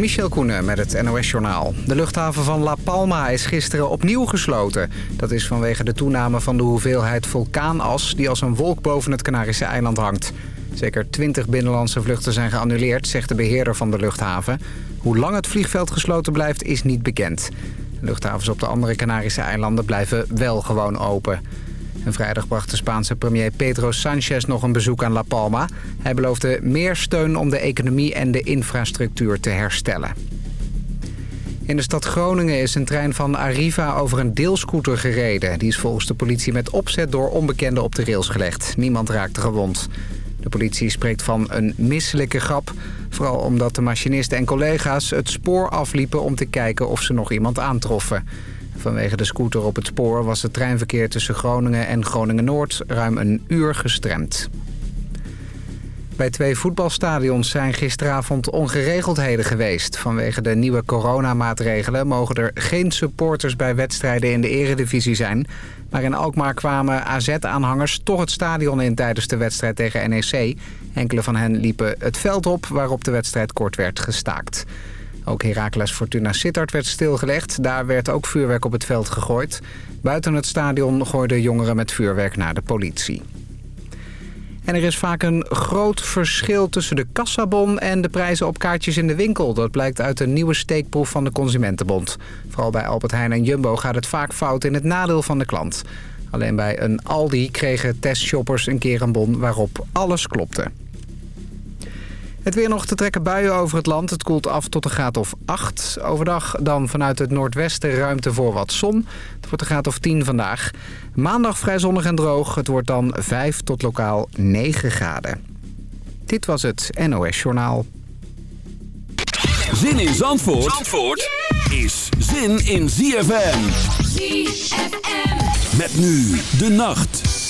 Michel Koenen met het NOS-journaal. De luchthaven van La Palma is gisteren opnieuw gesloten. Dat is vanwege de toename van de hoeveelheid vulkaanas... die als een wolk boven het Canarische eiland hangt. Zeker 20 binnenlandse vluchten zijn geannuleerd, zegt de beheerder van de luchthaven. Hoe lang het vliegveld gesloten blijft, is niet bekend. Luchthavens op de andere Canarische eilanden blijven wel gewoon open. En vrijdag bracht de Spaanse premier Pedro Sanchez nog een bezoek aan La Palma. Hij beloofde meer steun om de economie en de infrastructuur te herstellen. In de stad Groningen is een trein van Arriva over een deelscooter gereden. Die is volgens de politie met opzet door onbekenden op de rails gelegd. Niemand raakte gewond. De politie spreekt van een misselijke grap. Vooral omdat de machinisten en collega's het spoor afliepen om te kijken of ze nog iemand aantroffen. Vanwege de scooter op het spoor was het treinverkeer tussen Groningen en Groningen-Noord ruim een uur gestremd. Bij twee voetbalstadions zijn gisteravond ongeregeldheden geweest. Vanwege de nieuwe coronamaatregelen mogen er geen supporters bij wedstrijden in de eredivisie zijn. Maar in Alkmaar kwamen AZ-aanhangers toch het stadion in tijdens de wedstrijd tegen NEC. Enkele van hen liepen het veld op waarop de wedstrijd kort werd gestaakt. Ook Heracles Fortuna Sittard werd stilgelegd. Daar werd ook vuurwerk op het veld gegooid. Buiten het stadion gooiden jongeren met vuurwerk naar de politie. En er is vaak een groot verschil tussen de kassabon en de prijzen op kaartjes in de winkel. Dat blijkt uit een nieuwe steekproef van de Consumentenbond. Vooral bij Albert Heijn en Jumbo gaat het vaak fout in het nadeel van de klant. Alleen bij een Aldi kregen testshoppers een keer een bon waarop alles klopte. Het weer nog te trekken buien over het land. Het koelt af tot een graad of 8. Overdag dan vanuit het noordwesten ruimte voor wat zon. Het wordt een graad of 10 vandaag. Maandag vrij zonnig en droog. Het wordt dan 5 tot lokaal 9 graden. Dit was het NOS Journaal. Zin in Zandvoort, Zandvoort is zin in ZFM. ZFM. Met nu de nacht.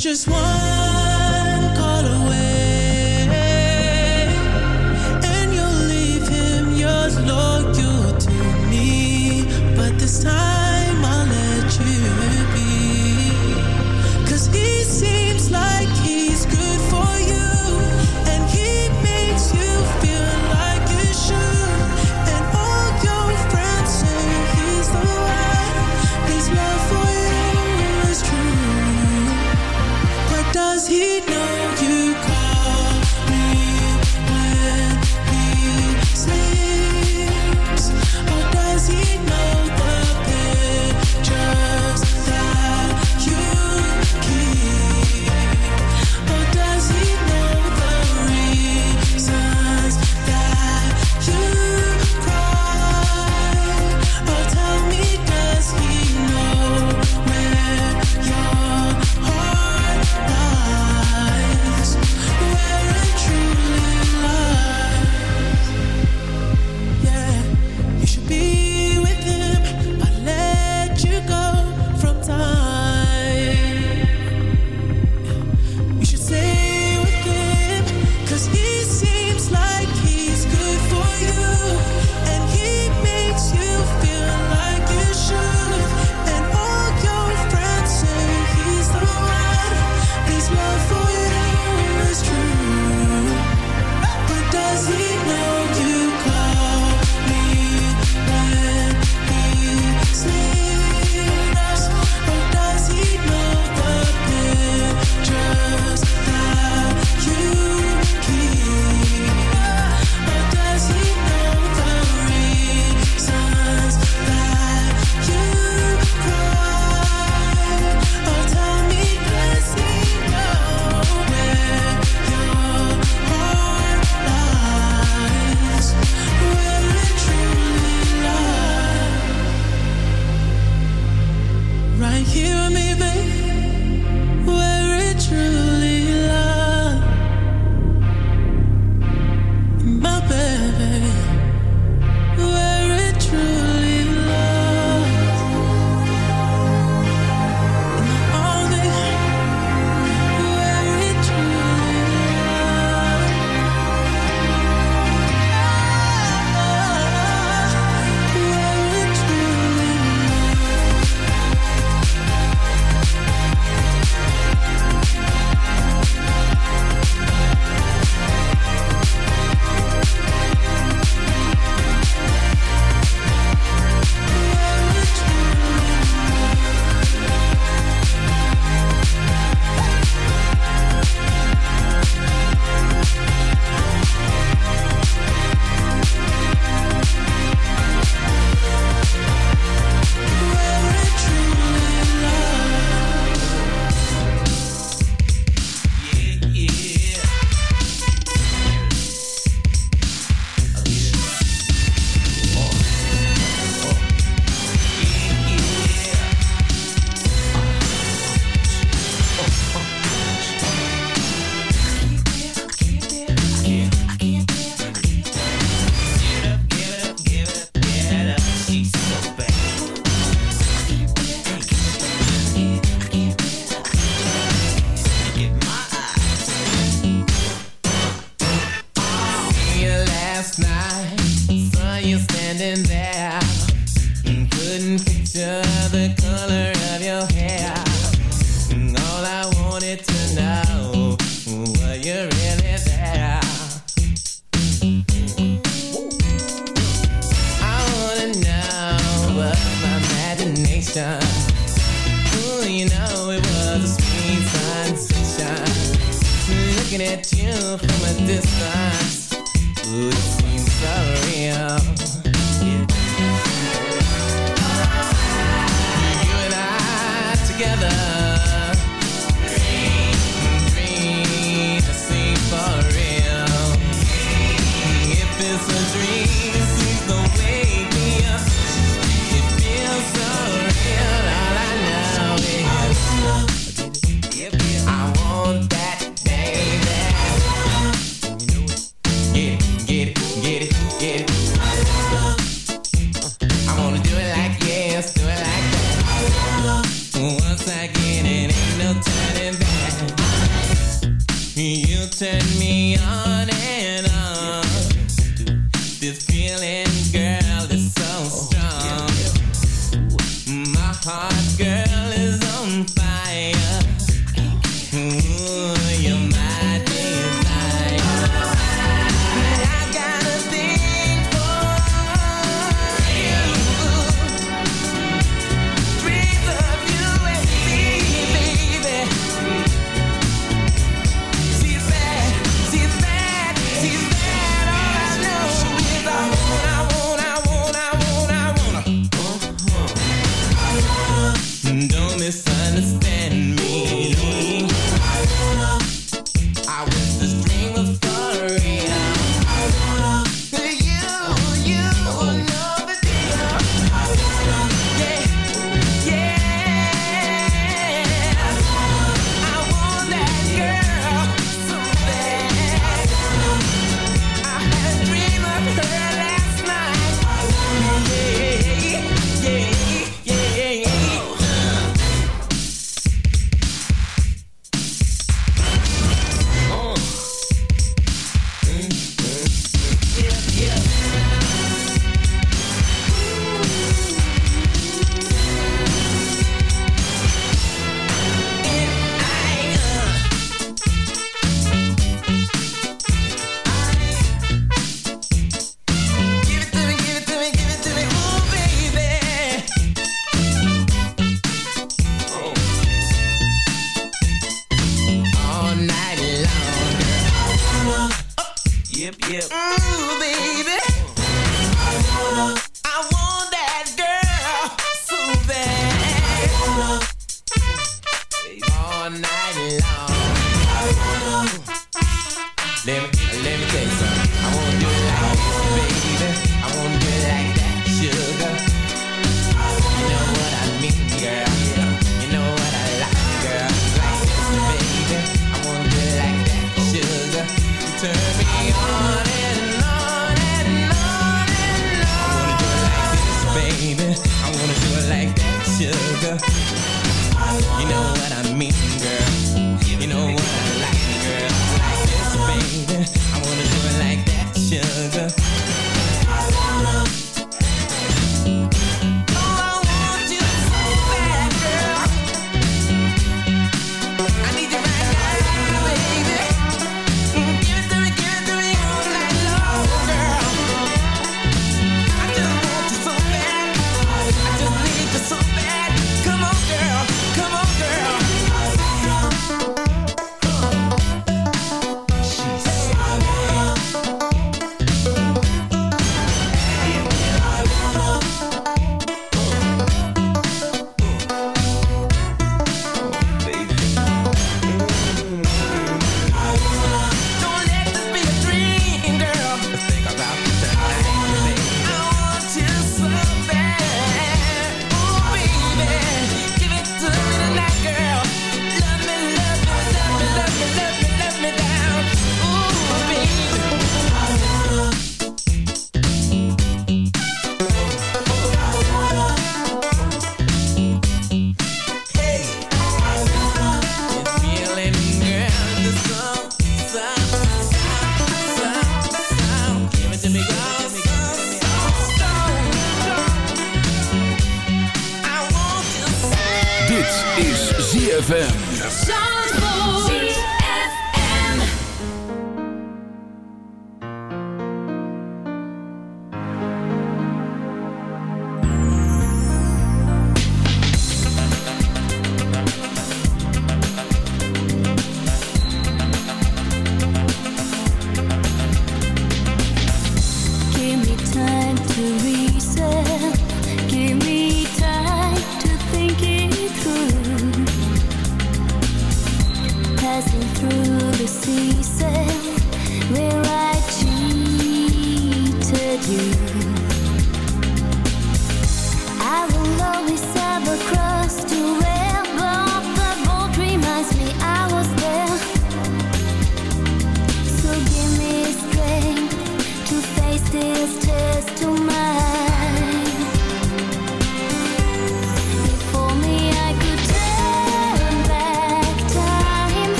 Just one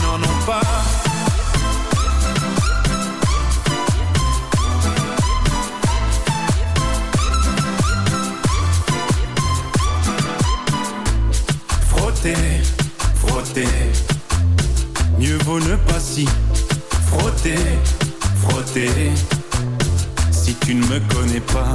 N'en ont pas. Frotter, frotter. Mieux vaut ne pas si frotter, frotter. Si tu ne me connais pas,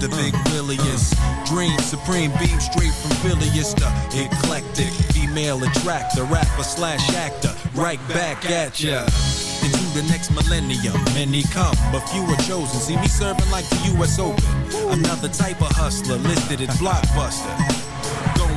The big Willius. Dream supreme, beam straight from Philly the eclectic. Female attractor, rapper slash actor, right back at ya. Into the next millennium, many come, but few are chosen. See me serving like the U.S. Open. Another type of hustler listed as blockbuster.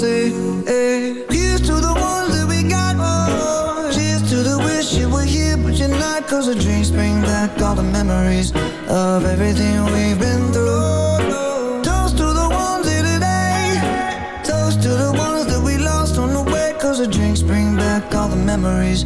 Say, hey. Here's to the ones that we got. Oh, cheers to the wish you were here, but you're not. Cause the drinks bring back all the memories of everything we've been through. Toast to the ones here today. Toast to the ones that we lost on the way. Cause the drinks bring back all the memories.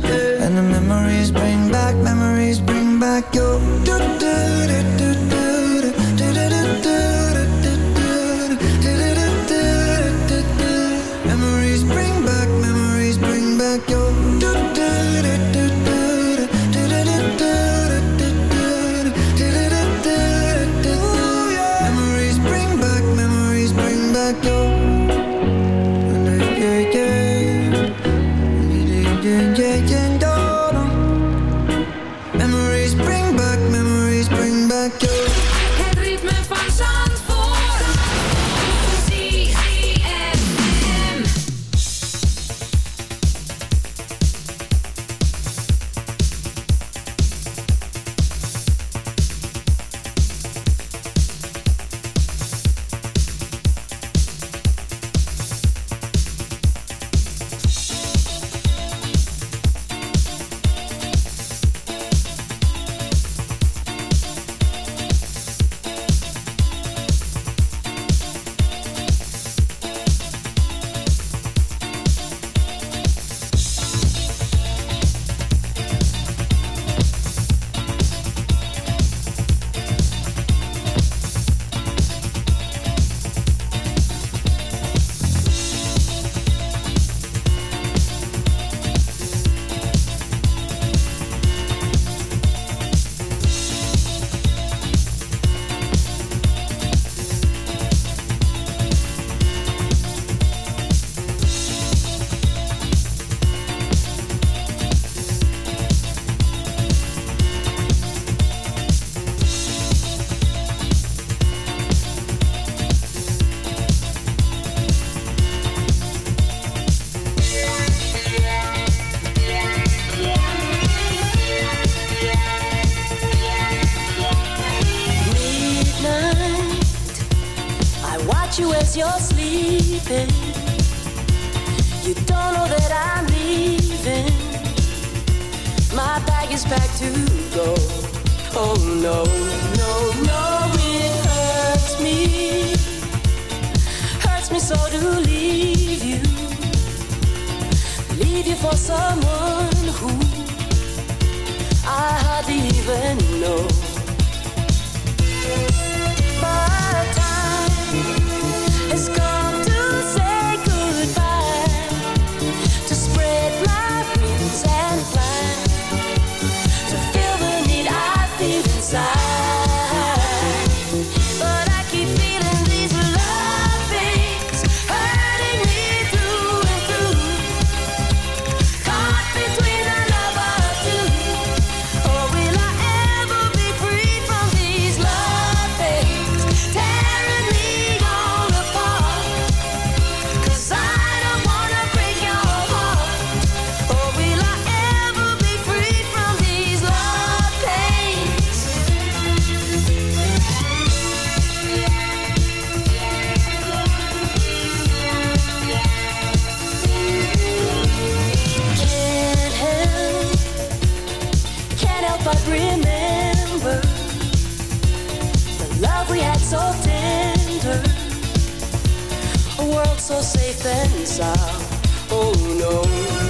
so safe and sound. Oh no,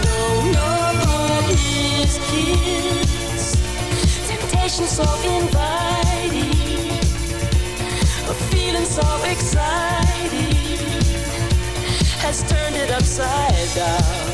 no, no! nobody his kiss, Temptation so inviting, a feeling so exciting has turned it upside down.